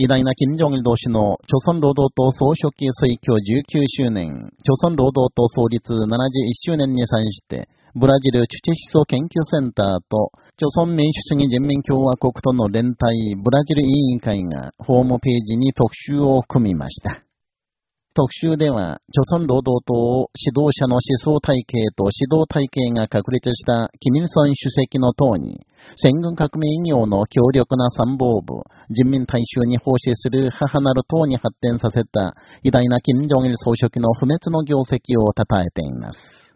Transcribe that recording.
偉大な金正日同士の朝鮮労働党総書記推挙19周年、朝鮮労働党創立71周年に際して、ブラジルチュチ思想研究センターと、朝鮮民主主義人民共和国との連帯ブラジル委員会がホームページに特集を組みました。特集では、朝鮮労働党指導者の思想体系と指導体系が確立したキミルソン主席の党に、戦軍革命医療の強力な参謀部、人民大衆に奉仕する母なる党に発展させた偉大な金正日総書記の不滅の業績を称えています。